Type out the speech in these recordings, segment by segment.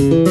Thank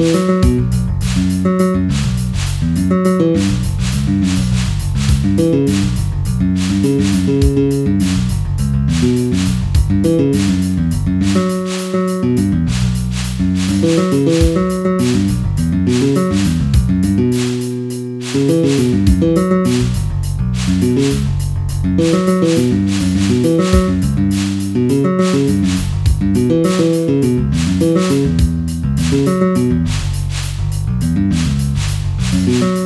Thank you. Mm-hmm.